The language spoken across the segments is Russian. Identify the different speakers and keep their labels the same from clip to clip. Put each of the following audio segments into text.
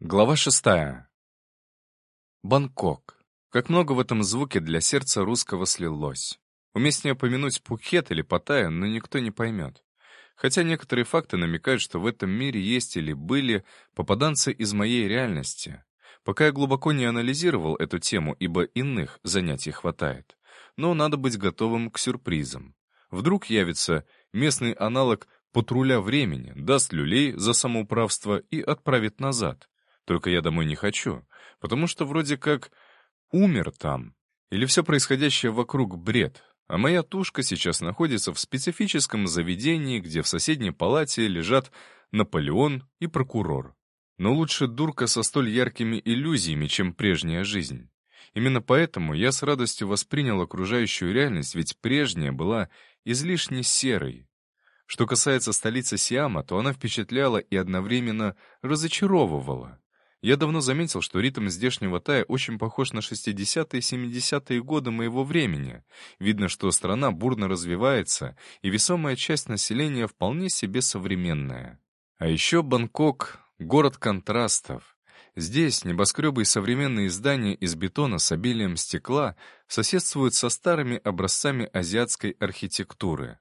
Speaker 1: Глава шестая. Бангкок. Как много в этом звуке для сердца русского слилось. Уместнее помянуть Пхукет или Паттайя, но никто не поймет. Хотя некоторые факты намекают, что в этом мире есть или были попаданцы из моей реальности. Пока я глубоко не анализировал эту тему, ибо иных занятий хватает. Но надо быть готовым к сюрпризам. Вдруг явится местный аналог патруля времени, даст люлей за самоуправство и отправит назад. Только я домой не хочу, потому что вроде как умер там. Или все происходящее вокруг бред, а моя тушка сейчас находится в специфическом заведении, где в соседней палате лежат Наполеон и прокурор. Но лучше дурка со столь яркими иллюзиями, чем прежняя жизнь. Именно поэтому я с радостью воспринял окружающую реальность, ведь прежняя была излишне серой, что касается столицы Сиама, то она впечатляла и одновременно разочаровывала. Я давно заметил, что ритм здешнего Тая очень похож на 60-е и 70-е годы моего времени. Видно, что страна бурно развивается, и весомая часть населения вполне себе современная. А еще Бангкок — город контрастов. Здесь небоскребы и современные здания из бетона с обилием стекла соседствуют со старыми образцами азиатской архитектуры.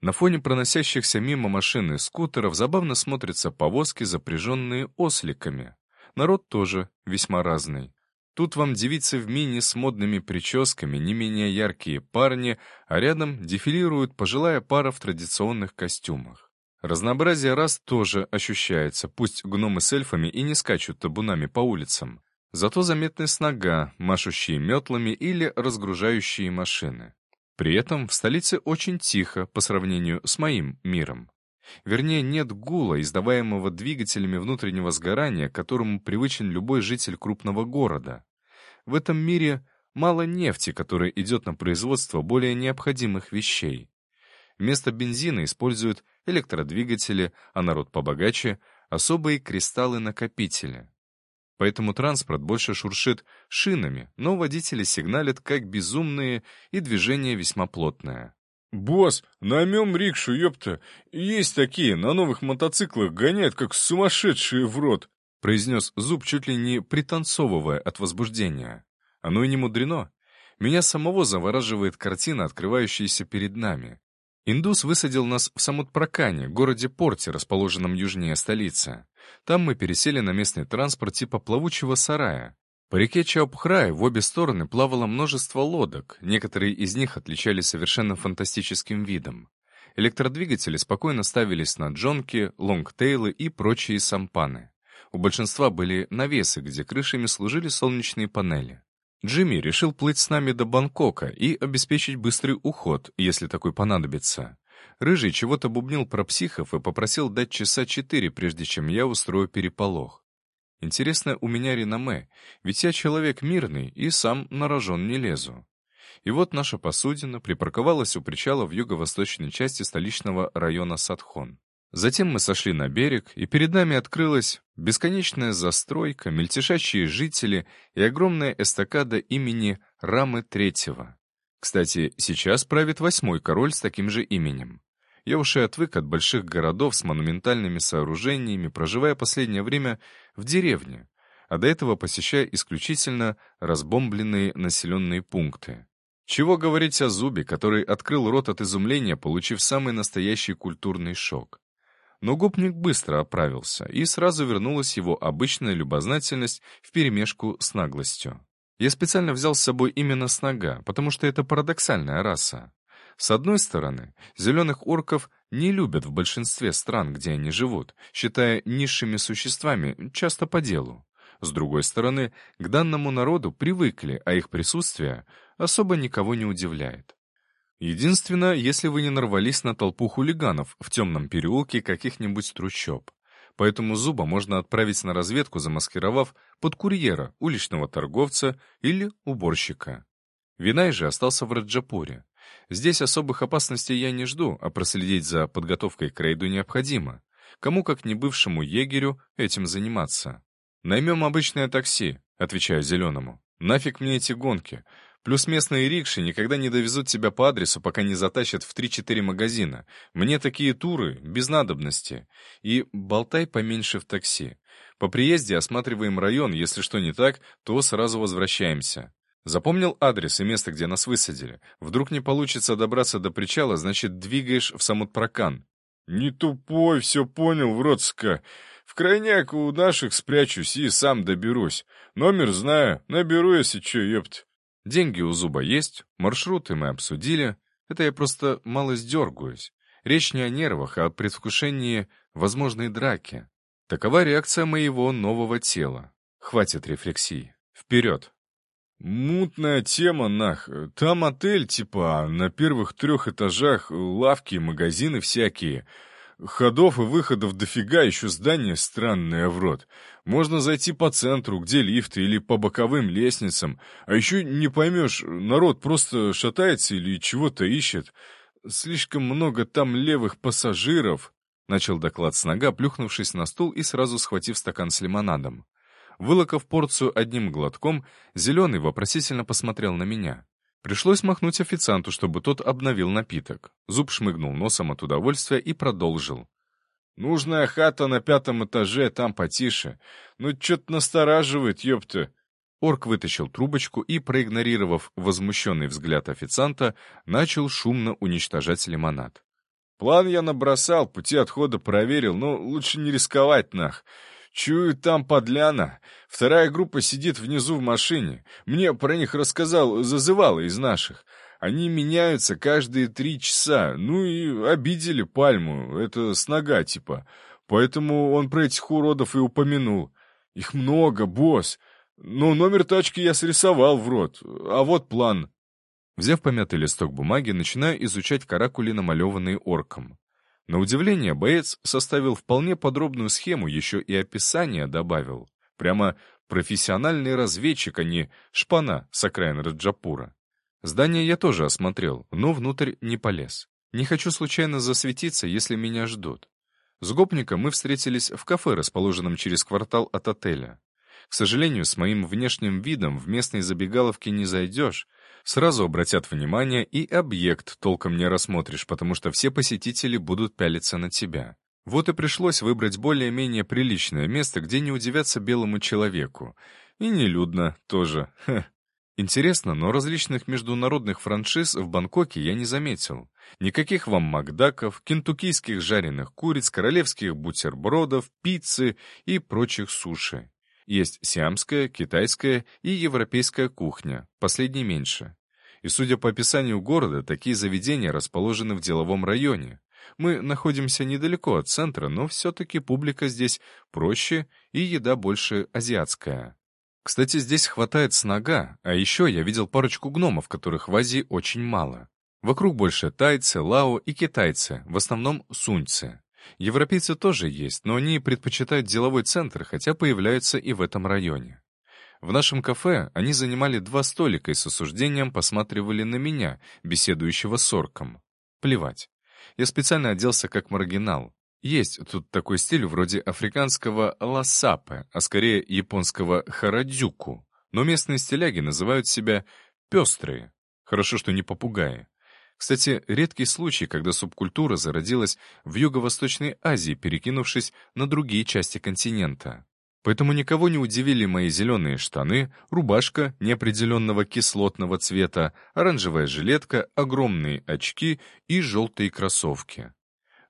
Speaker 1: На фоне проносящихся мимо машин и скутеров забавно смотрятся повозки, запряженные осликами. Народ тоже весьма разный. Тут вам девицы в мини с модными прическами, не менее яркие парни, а рядом дефилирует пожилая пара в традиционных костюмах. Разнообразие рас тоже ощущается, пусть гномы с эльфами и не скачут табунами по улицам. Зато заметны снага, машущие метлами или разгружающие машины. При этом в столице очень тихо по сравнению с моим миром. Вернее, нет гула, издаваемого двигателями внутреннего сгорания, которому привычен любой житель крупного города. В этом мире мало нефти, которая идет на производство более необходимых вещей. Вместо бензина используют электродвигатели, а народ побогаче — особые кристаллы-накопители. Поэтому транспорт больше шуршит шинами, но водители сигналят как безумные, и движение весьма плотное.
Speaker 2: «Босс, наймем рикшу, ёпта. Есть такие, на новых мотоциклах гоняют, как сумасшедшие в рот»,
Speaker 1: произнес Зуб, чуть ли не пританцовывая от возбуждения. Оно и не мудрено. Меня самого завораживает картина, открывающаяся перед нами. Индус высадил нас в Самутпракане, городе-порте, расположенном южнее столицы. Там мы пересели на местный транспорт типа плавучего сарая. По реке Чаупхрай в обе стороны плавало множество лодок, некоторые из них отличались совершенно фантастическим видом. Электродвигатели спокойно ставились на джонки, лонгтейлы и прочие сампаны. У большинства были навесы, где крышами служили солнечные панели. Джимми решил плыть с нами до Бангкока и обеспечить быстрый уход, если такой понадобится. Рыжий чего-то бубнил про психов и попросил дать часа четыре, прежде чем я устрою переполох. Интересно у меня реноме, ведь я человек мирный и сам на рожон не лезу. И вот наша посудина припарковалась у причала в юго-восточной части столичного района Садхон. Затем мы сошли на берег, и перед нами открылась бесконечная застройка, мельтешащие жители и огромная эстакада имени Рамы Третьего. Кстати, сейчас правит восьмой король с таким же именем. Я уж и отвык от больших городов с монументальными сооружениями, проживая последнее время в деревне, а до этого посещая исключительно разбомбленные населенные пункты. Чего говорить о Зубе, который открыл рот от изумления, получив самый настоящий культурный шок. Но гопник быстро оправился, и сразу вернулась его обычная любознательность вперемешку с наглостью. Я специально взял с собой именно снага, потому что это парадоксальная раса. С одной стороны, зеленых орков не любят в большинстве стран, где они живут, считая низшими существами, часто по делу. С другой стороны, к данному народу привыкли, а их присутствие особо никого не удивляет. Единственное, если вы не нарвались на толпу хулиганов в темном переулке каких-нибудь трущоб. Поэтому Зуба можно отправить на разведку, замаскировав под курьера, уличного торговца или уборщика. Винай же остался в Раджапуре. Здесь особых опасностей я не жду, а проследить за подготовкой к рейду необходимо. Кому, как не бывшему егерю, этим заниматься? «Наймем обычное такси», — отвечаю Зеленому. «Нафиг мне эти гонки? Плюс местные рикши никогда не довезут тебя по адресу, пока не затащат в 3-4 магазина. Мне такие туры без надобности. И болтай поменьше в такси. По приезде осматриваем район, если что не так, то сразу возвращаемся. Запомнил адрес и место, где нас высадили. Вдруг не получится добраться до причала, значит, двигаешь в Самутпракан.
Speaker 2: «Не тупой, все понял, Вродска. В крайняк у наших спрячусь и сам доберусь. Номер знаю, наберу, если что, ёпт».
Speaker 1: Деньги у Зуба есть, маршруты мы обсудили. Это я просто мало сдергаюсь. Речь не о нервах, а о предвкушении возможной драки. Такова реакция моего нового тела. Хватит рефлексий. Вперед!
Speaker 2: «Мутная тема, нах. Там отель, типа, на первых трех этажах лавки, магазины всякие. Ходов и выходов дофига, еще здание странное в рот. Можно зайти по центру, где лифты, или по боковым лестницам. А еще не поймешь, народ просто шатается или чего-то ищет. Слишком много там левых пассажиров. Начал доклад с нога, плюхнувшись на стул и сразу схватив стакан с лимонадом. Вылокав порцию одним глотком, Зеленый вопросительно посмотрел на меня. Пришлось махнуть официанту, чтобы тот обновил напиток. Зуб шмыгнул носом от удовольствия и продолжил. «Нужная хата на пятом этаже, там потише. Ну, что-то настораживает, ёпта».
Speaker 1: Орк вытащил трубочку и, проигнорировав возмущенный взгляд официанта, начал шумно уничтожать лимонад.
Speaker 2: «План я набросал, пути отхода проверил, но лучше не рисковать, нах. Чую, там подляна. Вторая группа сидит внизу в машине. Мне про них рассказал зазывало из наших. Они меняются каждые три часа. Ну и обидели пальму. Это с нога типа. Поэтому он про этих уродов и упомянул. Их много, босс. Но номер тачки я срисовал в рот. А вот план.
Speaker 1: Взяв помятый листок бумаги, начинаю изучать каракули, намалеванные орком. На удивление, боец составил вполне подробную схему, еще и описание добавил. Прямо профессиональный разведчик, а не шпана с окраин Раджапура. Здание я тоже осмотрел, но внутрь не полез. Не хочу случайно засветиться, если меня ждут. С гопником мы встретились в кафе, расположенном через квартал от отеля. К сожалению, с моим внешним видом в местной забегаловке не зайдешь, Сразу обратят внимание, и объект толком не рассмотришь, потому что все посетители будут пялиться на тебя. Вот и пришлось выбрать более-менее приличное место, где не удивятся белому человеку. И нелюдно тоже. Ха. Интересно, но различных международных франшиз в Бангкоке я не заметил. Никаких вам макдаков, кентуккийских жареных куриц, королевских бутербродов, пиццы и прочих суши. Есть сиамская, китайская и европейская кухня, последней меньше. И судя по описанию города, такие заведения расположены в деловом районе. Мы находимся недалеко от центра, но все-таки публика здесь проще и еда больше азиатская. Кстати, здесь хватает снага, а еще я видел парочку гномов, которых в Азии очень мало. Вокруг больше тайцы, лао и китайцы, в основном суньцы. Европейцы тоже есть, но они предпочитают деловой центр, хотя появляются и в этом районе. В нашем кафе они занимали два столика и с осуждением посматривали на меня, беседующего с орком. Плевать. Я специально оделся как маргинал. Есть тут такой стиль вроде африканского ласапе, а скорее японского харадзюку. Но местные стиляги называют себя пестрые. Хорошо, что не попугаи. Кстати, редкий случай, когда субкультура зародилась в Юго-Восточной Азии, перекинувшись на другие части континента. Поэтому никого не удивили мои зеленые штаны, рубашка неопределенного кислотного цвета, оранжевая жилетка, огромные очки и желтые кроссовки.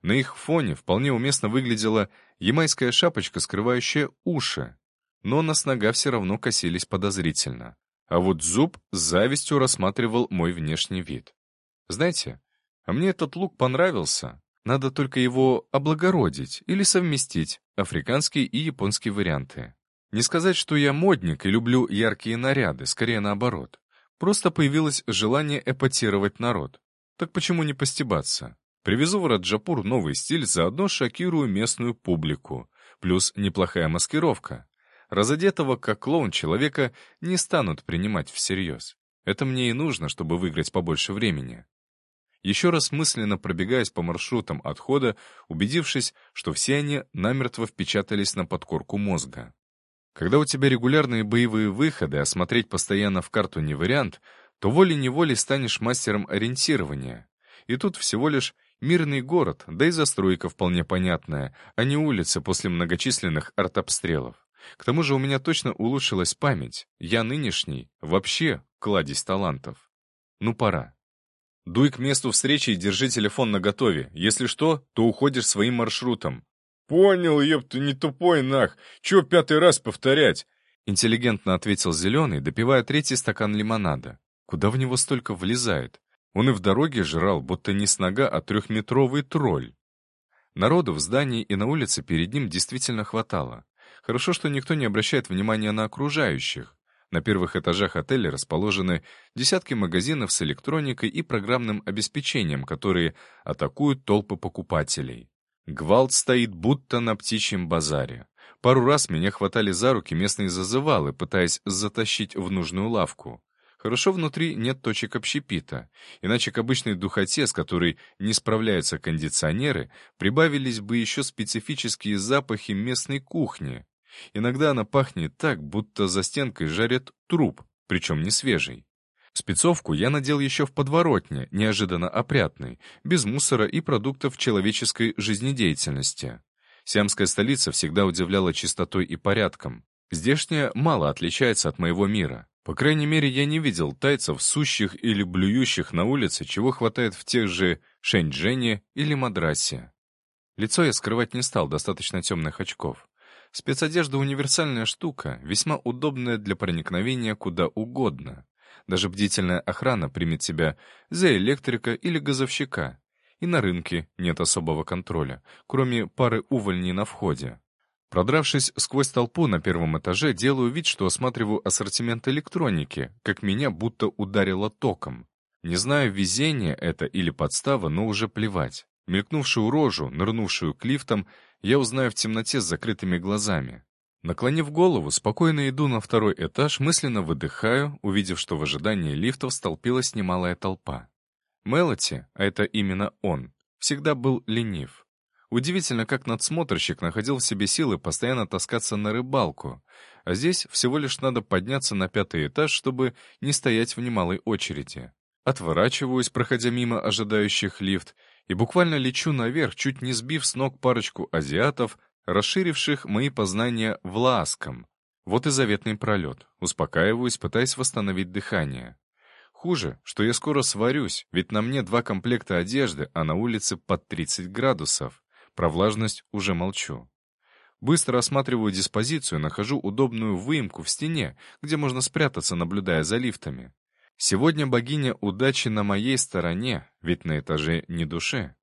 Speaker 1: На их фоне вполне уместно выглядела ямайская шапочка, скрывающая уши. Но на снога все равно косились подозрительно. А вот зуб с завистью рассматривал мой внешний вид. Знаете, а мне этот лук понравился. Надо только его облагородить или совместить, африканские и японские варианты. Не сказать, что я модник и люблю яркие наряды, скорее наоборот. Просто появилось желание эпатировать народ. Так почему не постебаться? Привезу в Раджапур новый стиль, заодно шокирую местную публику. Плюс неплохая маскировка. Разодетого как клоун человека не станут принимать всерьез. Это мне и нужно, чтобы выиграть побольше времени. Еще раз мысленно пробегаясь по маршрутам отхода, убедившись, что все они намертво впечатались на подкорку мозга. Когда у тебя регулярные боевые выходы, а смотреть постоянно в карту не вариант, то волей-неволей станешь мастером ориентирования. И тут всего лишь мирный город, да и застройка вполне понятная, а не улица после многочисленных артобстрелов. К тому же у меня точно улучшилась память. Я нынешний, вообще, кладезь талантов. Ну, пора. Дуй к месту встречи и держи телефон наготове. Если что, то уходишь своим маршрутом.
Speaker 2: «Понял, ёпта, не тупой нах. Чё пятый раз повторять?»
Speaker 1: Интеллигентно ответил Зеленый, допивая третий стакан лимонада. Куда в него столько влезает? Он и в дороге жрал, будто не с нога, а трехметровый тролль. Народу в здании и на улице перед ним действительно хватало. Хорошо, что никто не обращает внимания на окружающих. На первых этажах отеля расположены десятки магазинов с электроникой и программным обеспечением, которые атакуют толпы покупателей. Гвалт стоит будто на птичьем базаре. Пару раз меня хватали за руки местные зазывалы, пытаясь затащить в нужную лавку. Хорошо внутри нет точек общепита, иначе к обычной духоте, с которой не справляются кондиционеры, прибавились бы еще специфические запахи местной кухни. Иногда она пахнет так, будто за стенкой жарят труп, причем не свежий. Спецовку я надел еще в подворотне, неожиданно опрятной, без мусора и продуктов человеческой жизнедеятельности. Сиамская столица всегда удивляла чистотой и порядком. Здешняя мало отличается от моего мира. По крайней мере, я не видел тайцев, сущих или блюющих на улице, чего хватает в тех же Шэньчжэне или Мадрасе. Лицо я скрывать не стал, достаточно темных очков. Спецодежда — универсальная штука, весьма удобная для проникновения куда угодно. Даже бдительная охрана примет себя за электрика или газовщика. И на рынке нет особого контроля, кроме пары увольней на входе. Продравшись сквозь толпу на первом этаже, делаю вид, что осматриваю ассортимент электроники, как меня будто ударило током. Не знаю, везение это или подстава, но уже плевать. Мелькнувшую рожу, нырнувшую к лифтам, я узнаю в темноте с закрытыми глазами. Наклонив голову, спокойно иду на второй этаж, мысленно выдыхаю, увидев, что в ожидании лифтов столпилась немалая толпа. Мелоти, а это именно он, всегда был ленив. Удивительно, как надсмотрщик находил в себе силы постоянно таскаться на рыбалку, а здесь всего лишь надо подняться на пятый этаж, чтобы не стоять в немалой очереди. Отворачиваюсь, проходя мимо ожидающих лифт, и буквально лечу наверх, чуть не сбив с ног парочку азиатов, расширивших мои познания в ласком. Вот и заветный пролет. Успокаиваюсь, пытаясь восстановить дыхание. Хуже, что я скоро сварюсь, ведь на мне два комплекта одежды, а на улице под 30 градусов. Про влажность уже молчу. Быстро осматриваю диспозицию, нахожу удобную выемку в стене, где можно спрятаться, наблюдая за лифтами. Сегодня богиня удачи на моей стороне, ведь на этаже не души.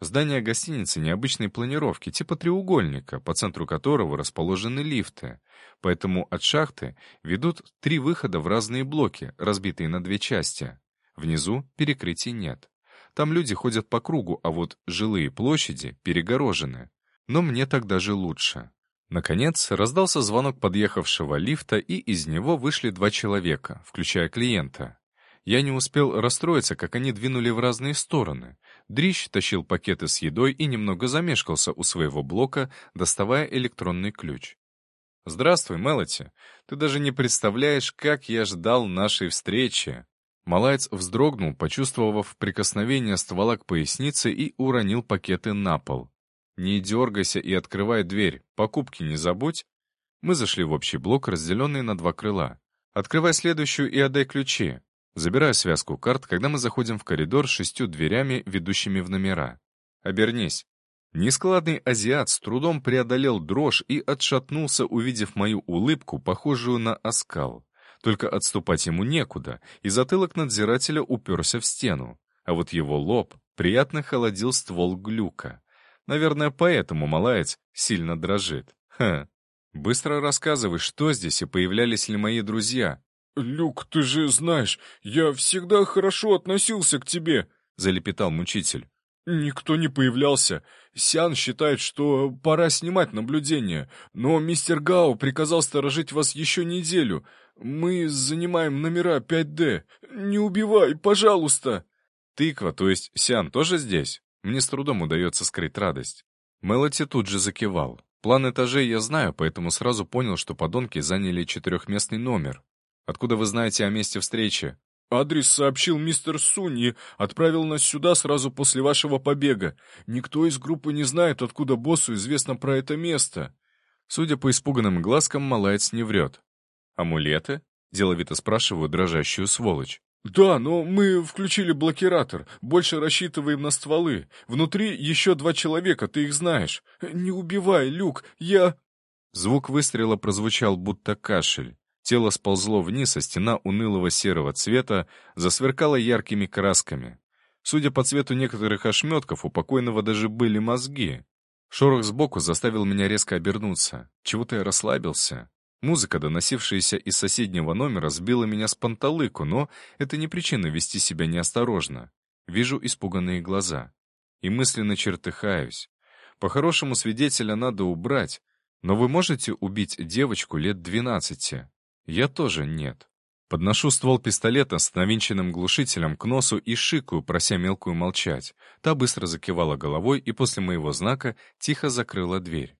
Speaker 1: Здание гостиницы необычной планировки, типа треугольника, по центру которого расположены лифты. Поэтому от шахты ведут три выхода в разные блоки, разбитые на две части. Внизу перекрытий нет. Там люди ходят по кругу, а вот жилые площади перегорожены. Но мне тогда же лучше. Наконец, раздался звонок подъехавшего лифта, и из него вышли два человека, включая клиента. Я не успел расстроиться, как они двинули в разные стороны. Дрищ тащил пакеты с едой и немного замешкался у своего блока, доставая электронный ключ. «Здравствуй, Мелоти. Ты даже не представляешь, как я ждал нашей встречи». Малаец вздрогнул, почувствовав прикосновение ствола к пояснице и уронил пакеты на пол. «Не дергайся и открывай дверь. Покупки не забудь». Мы зашли в общий блок, разделенный на два крыла. «Открывай следующую и отдай ключи. Забираю связку карт, когда мы заходим в коридор с шестью дверями, ведущими в номера. Обернись. Нескладный азиат с трудом преодолел дрожь и отшатнулся, увидев мою улыбку, похожую на оскал. Только отступать ему некуда, и затылок надзирателя уперся в стену. А вот его лоб приятно холодил ствол глюка. Наверное, поэтому малаец сильно дрожит. Ха. Быстро рассказывай, что здесь и появлялись ли мои друзья.
Speaker 2: «Люк, ты же знаешь, я всегда хорошо относился к тебе», — залепетал мучитель. «Никто не появлялся. Сян считает, что пора снимать наблюдение, но мистер Гао приказал сторожить вас еще неделю. Мы занимаем номера 5D. Не убивай, пожалуйста!»
Speaker 1: «Тыква, то есть Сян, тоже здесь?» Мне с трудом удается скрыть радость. Мелоти тут же закивал. План этажей я знаю, поэтому сразу понял, что подонки заняли четырехместный номер. Откуда вы знаете о месте встречи?»
Speaker 2: Адрес сообщил мистер Суньи, отправил нас сюда сразу после вашего побега. Никто из группы не знает, откуда боссу известно про это место».
Speaker 1: Судя по испуганным глазкам, малаец не врет. «Амулеты?» — деловито спрашиваю дрожащую сволочь.
Speaker 2: «Да, но мы включили блокиратор. Больше рассчитываем на стволы. Внутри еще два человека, ты их знаешь. Не убивай, Люк, я...»
Speaker 1: Звук выстрела прозвучал, будто кашель. Тело сползло вниз, а стена унылого серого цвета засверкала яркими красками. Судя по цвету некоторых ошметков, у покойного даже были мозги. Шорох сбоку заставил меня резко обернуться. Чего-то я расслабился. Музыка, доносившаяся из соседнего номера, сбила меня с панталыку, но это не причина вести себя неосторожно. Вижу испуганные глаза. И мысленно чертыхаюсь. По-хорошему свидетеля надо убрать, но вы можете убить девочку лет двенадцати? Я тоже нет. Подношу ствол пистолета с навинченным глушителем к носу и шикаю, прося мелкую молчать. Та быстро закивала головой и после моего знака тихо закрыла дверь.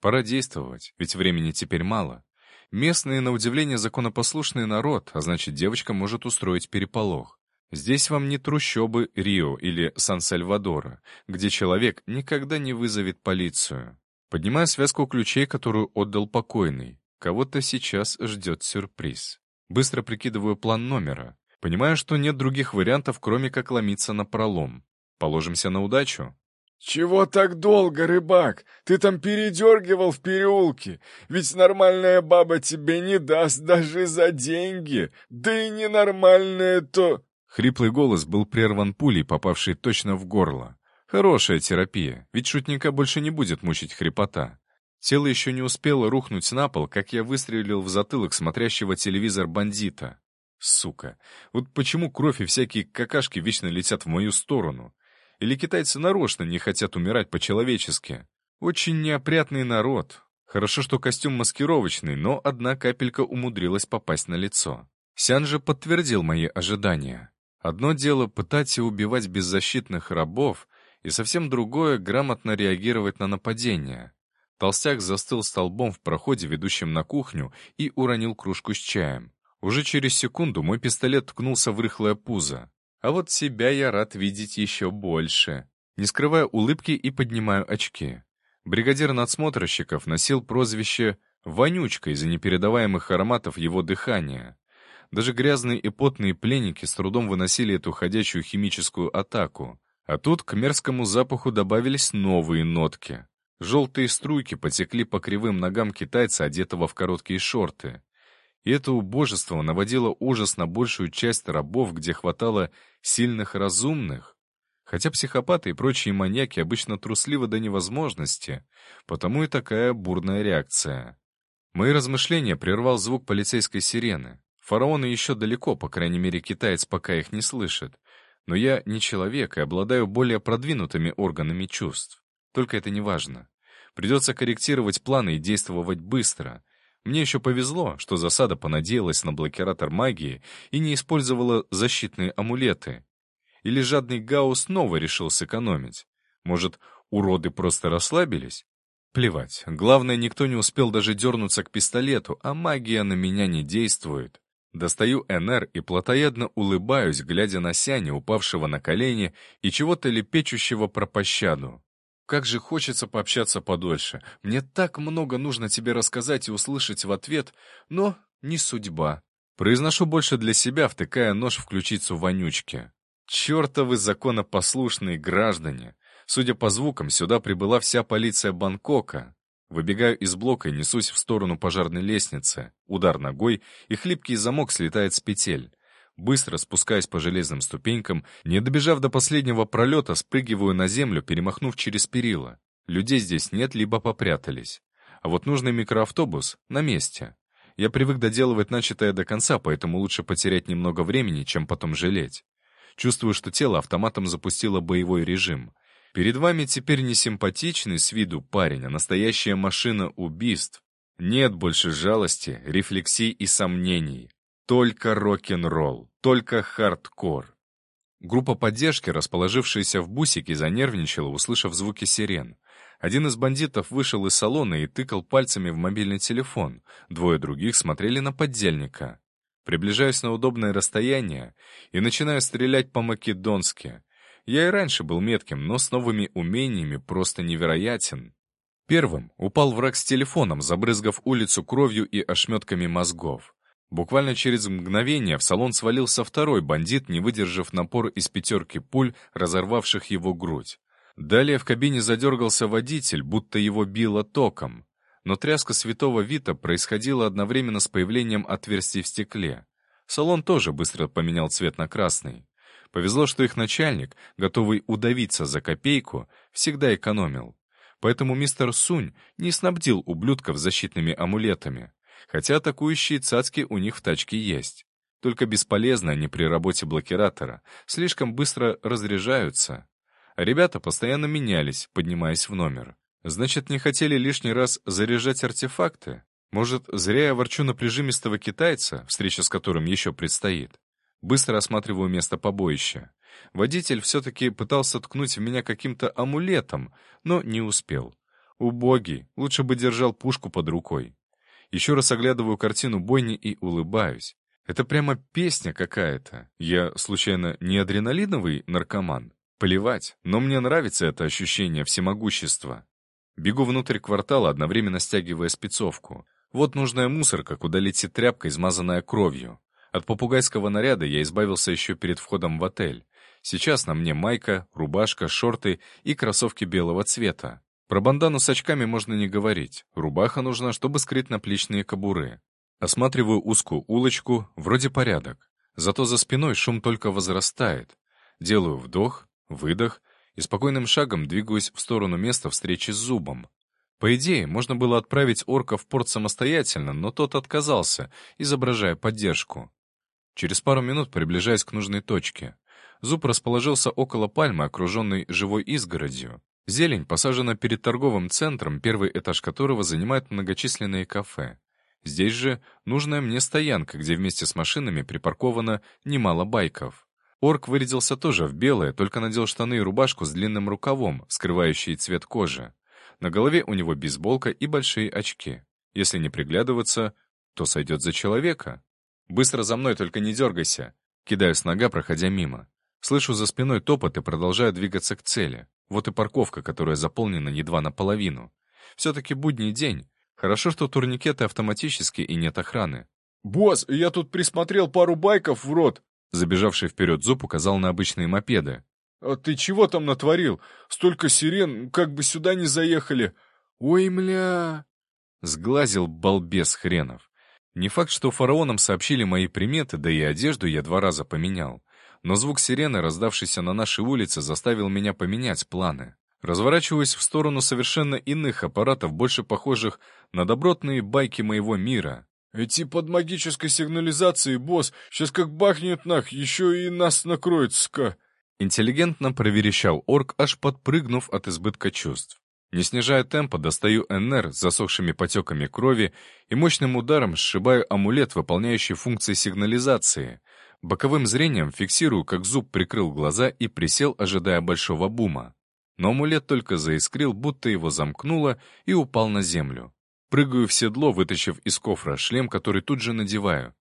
Speaker 1: Пора действовать, ведь времени теперь мало. Местные, на удивление, законопослушный народ, а значит, девочка может устроить переполох. Здесь вам не трущобы Рио или Сан-Сальвадора, где человек никогда не вызовет полицию. Поднимаю связку ключей, которую отдал покойный. Кого-то сейчас ждет сюрприз. Быстро прикидываю план номера. Понимаю, что нет других вариантов, кроме как ломиться на пролом. Положимся на удачу.
Speaker 2: «Чего так долго, рыбак? Ты там передергивал в переулке. Ведь нормальная баба тебе не даст даже за деньги. Да и ненормальная то...»
Speaker 1: Хриплый голос был прерван пулей, попавшей точно в горло. Хорошая терапия, ведь шутника больше не будет мучить хрипота. Тело еще не успело рухнуть на пол, как я выстрелил в затылок смотрящего телевизор бандита. Сука, вот почему кровь и всякие какашки вечно летят в мою сторону? Или китайцы нарочно не хотят умирать по-человечески? Очень неопрятный народ. Хорошо, что костюм маскировочный, но одна капелька умудрилась попасть на лицо. Сян же подтвердил мои ожидания. Одно дело пытать и убивать беззащитных рабов, и совсем другое — грамотно реагировать на нападение. Толстяк застыл столбом в проходе, ведущем на кухню, и уронил кружку с чаем. Уже через секунду мой пистолет ткнулся в рыхлое пузо. А вот себя я рад видеть еще больше. Не скрывая улыбки и поднимаю очки. Бригадир надсмотрщиков носил прозвище «Вонючка» из-за непередаваемых ароматов его дыхания. Даже грязные и потные пленники с трудом выносили эту ходячую химическую атаку. А тут к мерзкому запаху добавились новые нотки. Желтые струйки потекли по кривым ногам китайца, одетого в короткие шорты. И это убожество наводило ужас на большую часть рабов, где хватало сильных разумных. Хотя психопаты и прочие маньяки обычно трусливы до невозможности, потому и такая бурная реакция. Мои размышления прервал звук полицейской сирены. Фараоны еще далеко, по крайней мере, китаец пока их не слышит. Но я не человек и обладаю более продвинутыми органами чувств. Только это не важно. Придется корректировать планы и действовать быстро. Мне еще повезло, что засада понадеялась на блокиратор магии и не использовала защитные амулеты. Или жадный Гаус снова решил сэкономить. Может, уроды просто расслабились? Плевать. Главное, никто не успел даже дернуться к пистолету, а магия на меня не действует. Достаю НР и плотоядно улыбаюсь, глядя на Сяня, упавшего на колени и чего-то лепечущего про пощаду. Как же хочется пообщаться подольше. Мне так много нужно тебе рассказать и услышать в ответ, но не судьба. Произношу больше для себя, втыкая нож в ключицу вонючки. Чертовы законопослушные граждане. Судя по звукам, сюда прибыла вся полиция Бангкока. Выбегаю из блока и несусь в сторону пожарной лестницы. Удар ногой, и хлипкий замок слетает с петель. Быстро спускаясь по железным ступенькам, не добежав до последнего пролета, спрыгиваю на землю, перемахнув через перила. Людей здесь нет, либо попрятались. А вот нужный микроавтобус на месте. Я привык доделывать начатое до конца, поэтому лучше потерять немного времени, чем потом жалеть. Чувствую, что тело автоматом запустило боевой режим. Перед вами теперь не симпатичный с виду парень, а настоящая машина убийств. Нет больше жалости, рефлексий и сомнений. Только рок-н-ролл, только хардкор. Группа поддержки, расположившаяся в бусике, занервничала, услышав звуки сирен. Один из бандитов вышел из салона и тыкал пальцами в мобильный телефон. Двое других смотрели на поддельника. Приближаюсь на удобное расстояние и начинаю стрелять по-македонски. Я и раньше был метким, но с новыми умениями просто невероятен. Первым упал враг с телефоном, забрызгав улицу кровью и ошметками мозгов. Буквально через мгновение в салон свалился второй бандит, не выдержав напор из пятерки пуль, разорвавших его грудь. Далее в кабине задергался водитель, будто его било током. Но тряска святого Вита происходила одновременно с появлением отверстий в стекле. Салон тоже быстро поменял цвет на красный. Повезло, что их начальник, готовый удавиться за копейку, всегда экономил. Поэтому мистер Сунь не снабдил ублюдков защитными амулетами. Хотя атакующие цацки у них в тачке есть. Только бесполезно они при работе блокиратора, слишком быстро разряжаются. Ребята постоянно менялись, поднимаясь в номер. Значит, не хотели лишний раз заряжать артефакты? Может, зря я ворчу на прижимистого китайца, встреча с которым еще предстоит? Быстро осматриваю место побоища. Водитель все-таки пытался ткнуть в меня каким-то амулетом, но не успел. Убогий, лучше бы держал пушку под рукой. Еще раз оглядываю картину бойни и улыбаюсь. Это прямо песня какая-то. Я, случайно, не адреналиновый наркоман? Плевать, но мне нравится это ощущение всемогущества. Бегу внутрь квартала, одновременно стягивая спецовку. Вот нужная мусорка, куда летит тряпка, измазанная кровью. От попугайского наряда я избавился еще перед входом в отель. Сейчас на мне майка, рубашка, шорты и кроссовки белого цвета. Про бандану с очками можно не говорить. Рубаха нужна, чтобы скрыть наплечные кобуры. Осматриваю узкую улочку, вроде порядок. Зато за спиной шум только возрастает. Делаю вдох, выдох — и спокойным шагом двигаюсь в сторону места встречи с Зубом. По идее, можно было отправить орка в порт самостоятельно, но тот отказался, изображая поддержку. Через пару минут приближаясь к нужной точке. Зуб расположился около пальмы, окруженной живой изгородью. Зелень посажена перед торговым центром, первый этаж которого занимает многочисленные кафе. Здесь же нужная мне стоянка, где вместе с машинами припарковано немало байков. Орк вырядился тоже в белое, только надел штаны и рубашку с длинным рукавом, скрывающие цвет кожи. На голове у него бейсболка и большие очки. Если не приглядываться, то сойдет за человека. «Быстро за мной, только не дергайся!» Кидаю с нога, проходя мимо. Слышу за спиной топот и продолжаю двигаться к цели. Вот и парковка, которая заполнена едва наполовину. Все-таки будний день. Хорошо, что турникеты автоматически и нет охраны.
Speaker 2: «Босс, я тут присмотрел пару байков в рот!»
Speaker 1: Забежавший вперед зуб указал на обычные мопеды.
Speaker 2: «А ты чего там натворил? Столько сирен, как бы сюда не заехали! Ой, мля!»
Speaker 1: Сглазил балбес хренов. Не факт, что фараонам сообщили мои приметы, да и одежду я два раза поменял. Но звук сирены, раздавшийся на нашей улице, заставил меня поменять планы. Разворачиваюсь в сторону совершенно иных аппаратов, больше похожих на добротные байки моего мира.
Speaker 2: «Эти под магической сигнализацией, босс, сейчас как бахнет нах, еще и нас накроет, ска!»
Speaker 1: Интеллигентно проверещал орк, аж подпрыгнув от избытка чувств. Не снижая темпа, достаю НР с засохшими потеками крови и мощным ударом сшибаю амулет, выполняющий функции сигнализации. Боковым зрением фиксирую, как зуб прикрыл глаза и присел, ожидая большого бума. Но амулет только заискрил, будто его замкнуло, и упал на землю. Прыгаю в седло, вытащив из кофра шлем, который тут же надеваю.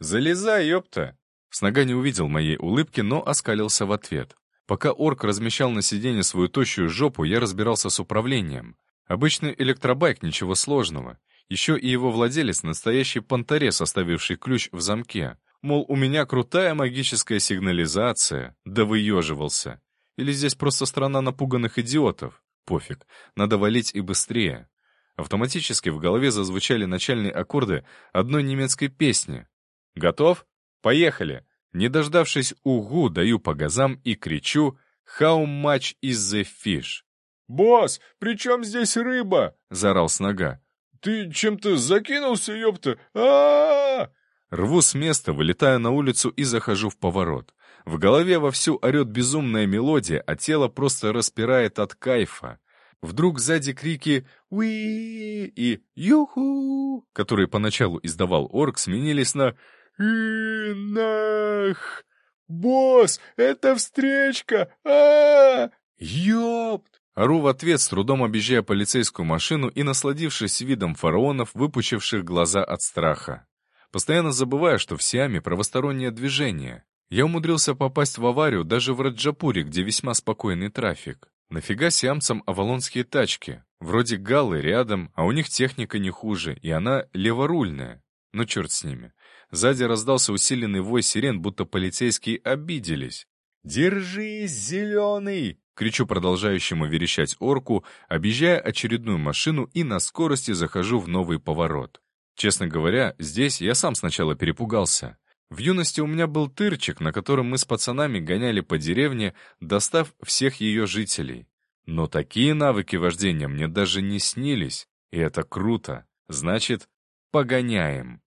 Speaker 1: «Залезай, ёпта!» Снога не увидел моей улыбки, но оскалился в ответ. Пока орк размещал на сиденье свою тощую жопу, я разбирался с управлением. Обычный электробайк, ничего сложного. Еще и его владелец — настоящий понторез, оставивший ключ в замке. Мол, у меня крутая магическая сигнализация. Да выеживался. Или здесь просто страна напуганных идиотов? Пофиг, надо валить и быстрее. Автоматически в голове зазвучали начальные аккорды одной немецкой песни. «Готов? Поехали!» Не дождавшись угу, даю по газам и кричу «How much is the fish?»
Speaker 2: «Босс, при чем здесь рыба?»
Speaker 1: — заорал с нога.
Speaker 2: «Ты чем-то закинулся, ёпта? а, -а, -а
Speaker 1: Рву с места, вылетаю на улицу и захожу в поворот. В голове вовсю орет безумная мелодия, а тело просто распирает от кайфа. Вдруг сзади крики «Уи!» и «Юху!», которые поначалу издавал орк, сменились на
Speaker 2: «Инах! Босс, это встречка! а, -а, Ёпт!»
Speaker 1: Ору в ответ, с трудом объезжая полицейскую машину и насладившись видом фараонов, выпучивших глаза от страха. Постоянно забывая, что в Сиаме правостороннее движение. Я умудрился попасть в аварию даже в Раджапуре, где весьма спокойный трафик. Нафига сиамцам авалонские тачки? Вроде Галлы рядом, а у них техника не хуже, и она леворульная. Ну черт с ними. Сзади раздался усиленный вой сирен, будто полицейские обиделись. «Держись, зеленый!» — кричу продолжающему верещать орку, объезжая очередную машину и на скорости захожу в новый поворот. Честно говоря, здесь я сам сначала перепугался. В юности у меня был тырчик, на котором мы с пацанами гоняли по деревне, достав всех ее жителей. Но такие навыки вождения мне даже не снились, и это круто. Значит, погоняем.